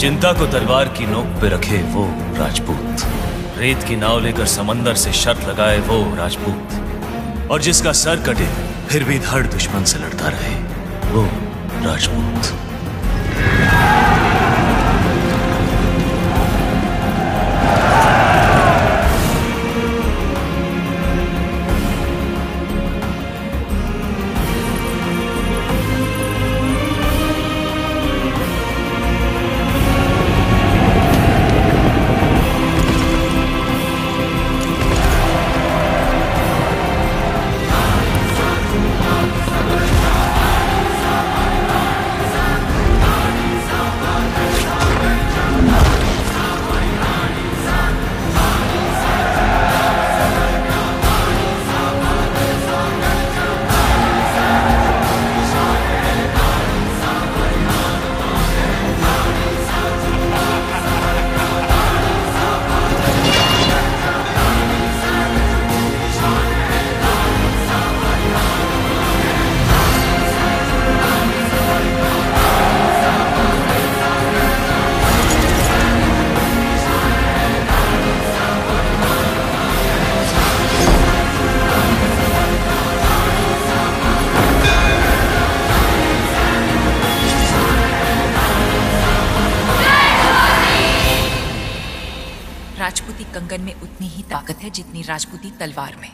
चिंता को तलवार की नोक पे रखे वो राजपूत। रेत की नाव लेकर समंदर से शर्त लगाए वो राजपूत। और जिसका सर कटे, फिर भी धड़ दुश्मन से लड़ता रहे वो राजपूत। राजपूती कंगन में उतनी ही ताकत है जितनी राजपूती तलवार में।